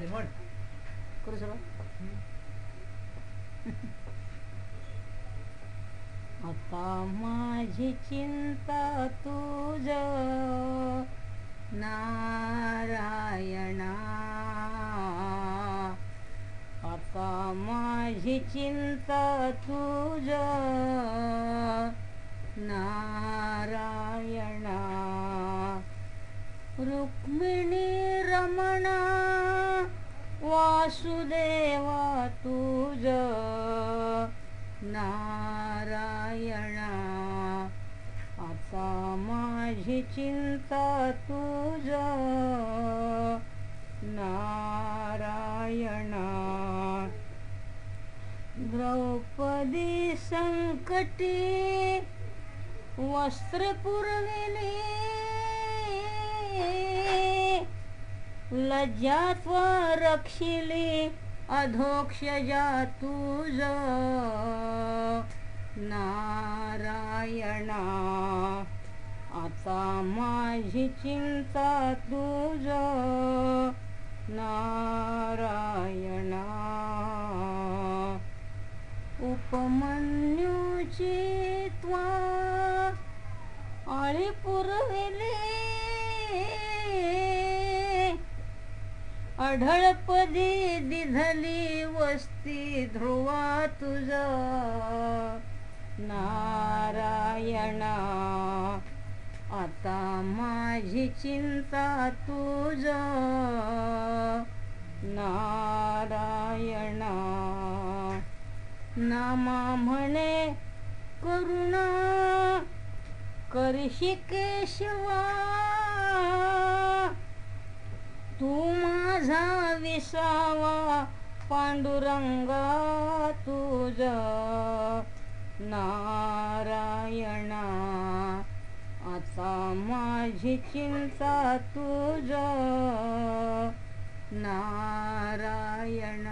पाहिजे म्हण. करू सर आता माझी चिंता तुझ नारायणा. आता माझी चिंता तुझ नारायणा. रुक्मिणी रमणा वासुदेवा तुझ नारायणा आता माझी चिंता तुझ नारायणा. द्रौपदी संकटी वस्त्र लज्जात्व रक्षिले रक्षिली अधोक्षजा तुज नारायणा आता माझी चिंता तुझ. नारायणा उपमन्यूची त्वा आळी पुरविले अढळपदी दिधली वस्ती ध्रुवा तुझा. नारायणा आता माझी चिंता तुझ. नारायणा नामा म्हणे करुणा करशी केशवा. तू माझा विसावा पांडुरंगा तुझा नारायणा आता माझी चिंता तुझा नारायणा.